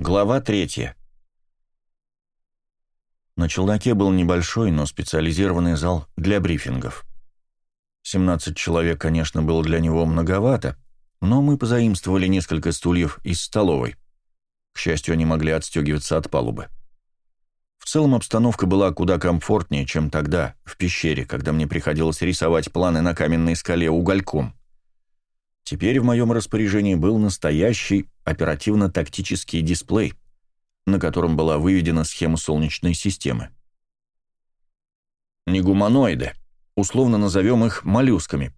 Глава третья. На челноке был небольшой, но специализированный зал для брифингов. 17 человек, конечно, было для него многовато, но мы позаимствовали несколько стульев из столовой. К счастью, они могли отстегиваться от палубы. В целом обстановка была куда комфортнее, чем тогда, в пещере, когда мне приходилось рисовать планы на каменной скале угольком. Теперь в моем распоряжении был настоящий оперативно-тактический дисплей, на котором была выведена схема Солнечной системы. Не гуманоиды, условно назовем их моллюсками,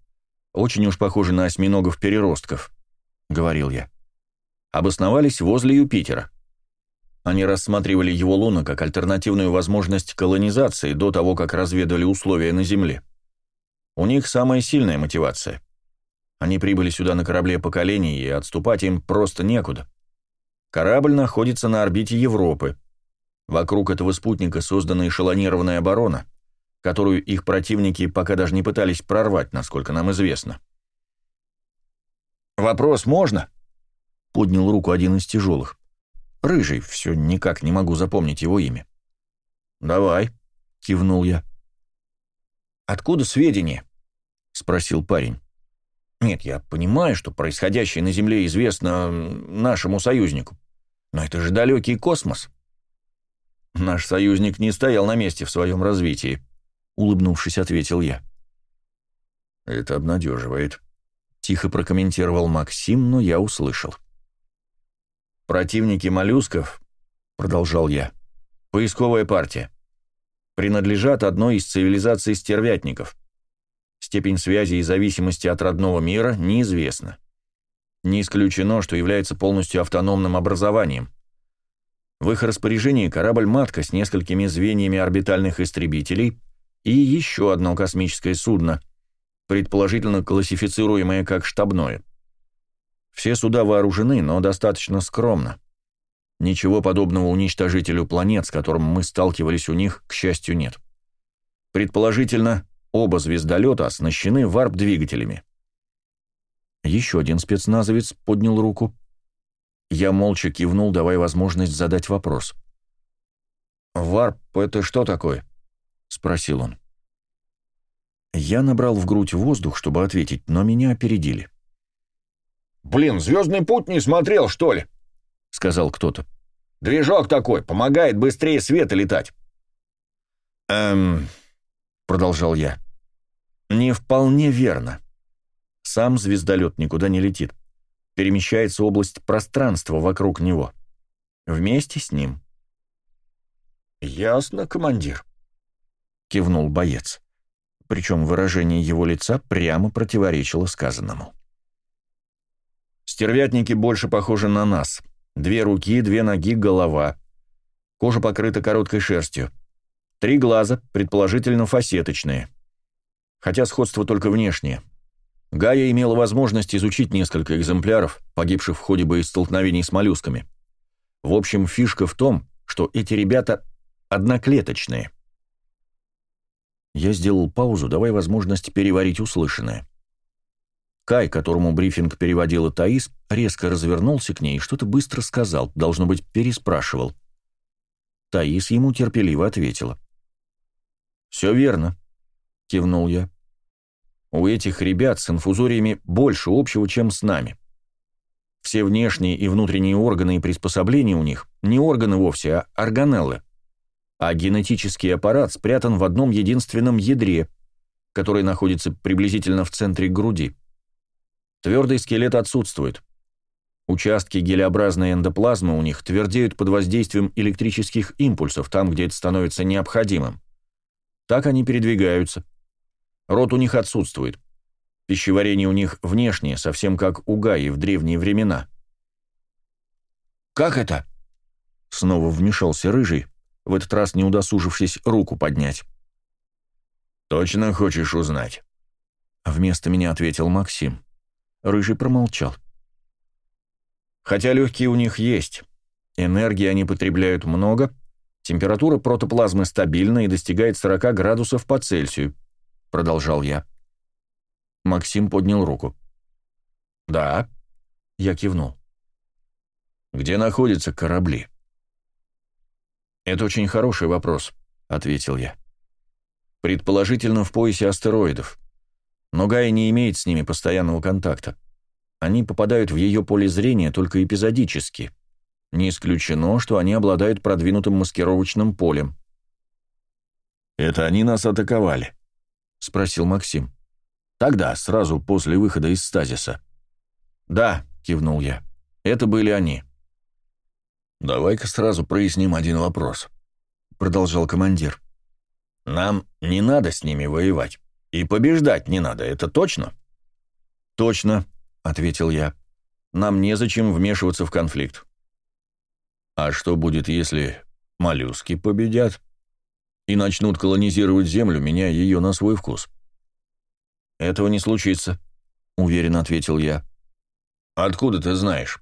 очень уж похожи на осьминогов-переростков, — говорил я. Обосновались возле Юпитера. Они рассматривали его луну как альтернативную возможность колонизации до того, как разведали условия на Земле. У них самая сильная мотивация — они прибыли сюда на корабле поколений, и отступать им просто некуда. Корабль находится на орбите Европы. Вокруг этого спутника создана эшелонированная оборона, которую их противники пока даже не пытались прорвать, насколько нам известно. «Вопрос можно?» — поднял руку один из тяжелых. «Рыжий, все никак не могу запомнить его имя». «Давай», — кивнул я. «Откуда сведения?» — спросил парень. Нет, я понимаю, что происходящее на Земле известно нашему союзнику. Но это же далекий космос. Наш союзник не стоял на месте в своем развитии, улыбнувшись, ответил я. Это обнадеживает. Тихо прокомментировал Максим, но я услышал. Противники моллюсков, продолжал я, поисковая партия, принадлежат одной из цивилизаций стервятников. Степень связи и зависимости от родного мира неизвестна. Не исключено, что является полностью автономным образованием. В их распоряжении корабль-матка с несколькими звеньями орбитальных истребителей и еще одно космическое судно, предположительно классифицируемое как штабное. Все суда вооружены, но достаточно скромно. Ничего подобного уничтожителю планет, с которым мы сталкивались у них, к счастью, нет. Предположительно, Оба звездолета оснащены варп-двигателями. Еще один спецназовец поднял руку. Я молча кивнул, давая возможность задать вопрос. «Варп — это что такое?» — спросил он. Я набрал в грудь воздух, чтобы ответить, но меня опередили. «Блин, «Звездный путь» не смотрел, что ли?» — сказал кто-то. «Движок такой, помогает быстрее света летать». «Эм, продолжал я. «Не вполне верно. Сам звездолет никуда не летит. Перемещается область пространства вокруг него. Вместе с ним». «Ясно, командир», — кивнул боец. Причем выражение его лица прямо противоречило сказанному. Стервятники больше похожи на нас. Две руки, две ноги, голова. Кожа покрыта короткой шерстью. Три глаза, предположительно фасеточные. Хотя сходство только внешнее. Гая имела возможность изучить несколько экземпляров, погибших в ходе боестолкновений с моллюсками. В общем, фишка в том, что эти ребята одноклеточные. Я сделал паузу, давая возможность переварить услышанное. Кай, которому брифинг переводила Таис, резко развернулся к ней и что-то быстро сказал, должно быть, переспрашивал. Таис ему терпеливо ответила. «Все верно», — кивнул я. «У этих ребят с инфузориями больше общего, чем с нами. Все внешние и внутренние органы и приспособления у них не органы вовсе, а органеллы. А генетический аппарат спрятан в одном единственном ядре, которое находится приблизительно в центре груди. Твердый скелет отсутствует. Участки гелеобразной эндоплазмы у них твердеют под воздействием электрических импульсов там, где это становится необходимым. Так они передвигаются. Рот у них отсутствует. Пищеварение у них внешнее, совсем как у Гаи в древние времена. «Как это?» Снова вмешался Рыжий, в этот раз не удосужившись руку поднять. «Точно хочешь узнать?» Вместо меня ответил Максим. Рыжий промолчал. «Хотя легкие у них есть. Энергии они потребляют много, Температура протоплазмы стабильна и достигает 40 градусов по Цельсию, продолжал я. Максим поднял руку. Да, я кивнул. Где находятся корабли? Это очень хороший вопрос, ответил я. Предположительно, в поясе астероидов. Но Гая не имеет с ними постоянного контакта. Они попадают в ее поле зрения только эпизодически. Не исключено, что они обладают продвинутым маскировочным полем. «Это они нас атаковали?» — спросил Максим. «Тогда, сразу после выхода из стазиса». «Да», — кивнул я, — «это были они». «Давай-ка сразу проясним один вопрос», — продолжал командир. «Нам не надо с ними воевать. И побеждать не надо, это точно?» «Точно», — ответил я. «Нам незачем вмешиваться в конфликт». «А что будет, если моллюски победят и начнут колонизировать Землю, меняя ее на свой вкус?» «Этого не случится», — уверенно ответил я. «Откуда ты знаешь?»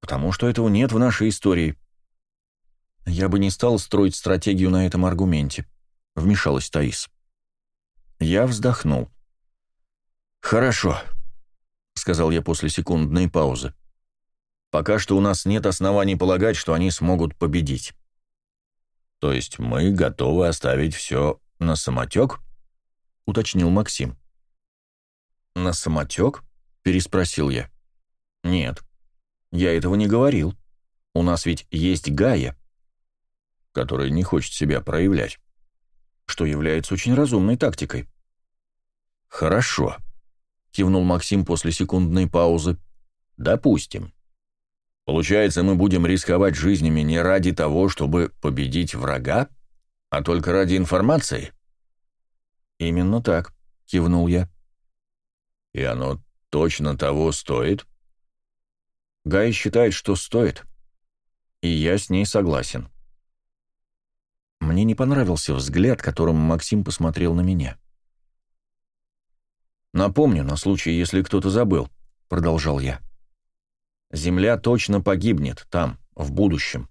«Потому что этого нет в нашей истории». «Я бы не стал строить стратегию на этом аргументе», — вмешалась Таис. Я вздохнул. «Хорошо», — сказал я после секундной паузы. «Пока что у нас нет оснований полагать, что они смогут победить». «То есть мы готовы оставить все на самотек?» — уточнил Максим. «На самотек?» — переспросил я. «Нет, я этого не говорил. У нас ведь есть Гая, который не хочет себя проявлять, что является очень разумной тактикой». «Хорошо», — кивнул Максим после секундной паузы. «Допустим. Получается, мы будем рисковать жизнями не ради того, чтобы победить врага, а только ради информации?» «Именно так», — кивнул я. «И оно точно того стоит?» Гай считает, что стоит. И я с ней согласен. Мне не понравился взгляд, которым Максим посмотрел на меня. «Напомню, на случай, если кто-то забыл», — продолжал я. «Земля точно погибнет там, в будущем.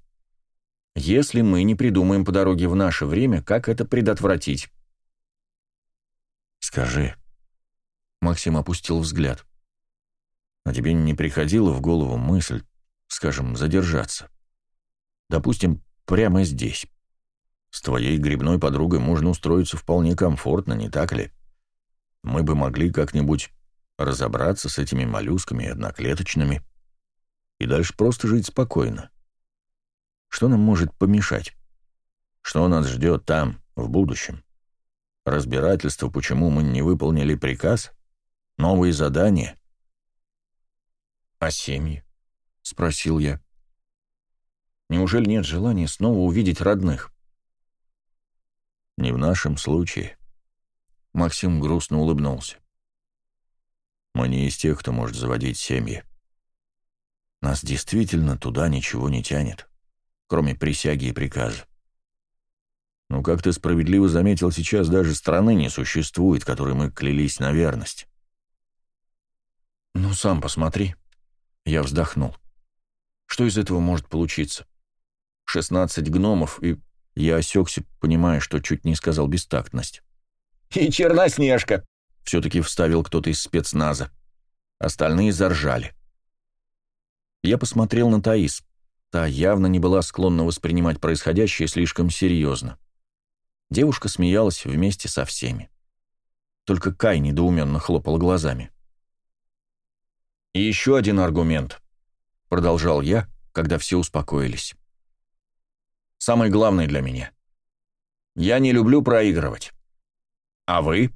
Если мы не придумаем по дороге в наше время, как это предотвратить». «Скажи», — Максим опустил взгляд, — «а тебе не приходила в голову мысль, скажем, задержаться? Допустим, прямо здесь. С твоей грибной подругой можно устроиться вполне комфортно, не так ли?» мы бы могли как-нибудь разобраться с этими моллюсками и одноклеточными и дальше просто жить спокойно. Что нам может помешать? Что нас ждет там, в будущем? Разбирательство, почему мы не выполнили приказ? Новые задания? «А семьи?» — спросил я. «Неужели нет желания снова увидеть родных?» «Не в нашем случае», Максим грустно улыбнулся. «Мы не из тех, кто может заводить семьи. Нас действительно туда ничего не тянет, кроме присяги и приказа. Но, как ты справедливо заметил, сейчас даже страны не существует, которой мы клялись на верность». «Ну, сам посмотри». Я вздохнул. «Что из этого может получиться? Шестнадцать гномов, и я осекся, понимая, что чуть не сказал бестактность. «И Черноснежка», — все-таки вставил кто-то из спецназа. Остальные заржали. Я посмотрел на Таис. Та явно не была склонна воспринимать происходящее слишком серьезно. Девушка смеялась вместе со всеми. Только Кай недоуменно хлопал глазами. «И еще один аргумент», — продолжал я, когда все успокоились. «Самый главный для меня. Я не люблю проигрывать. А вы?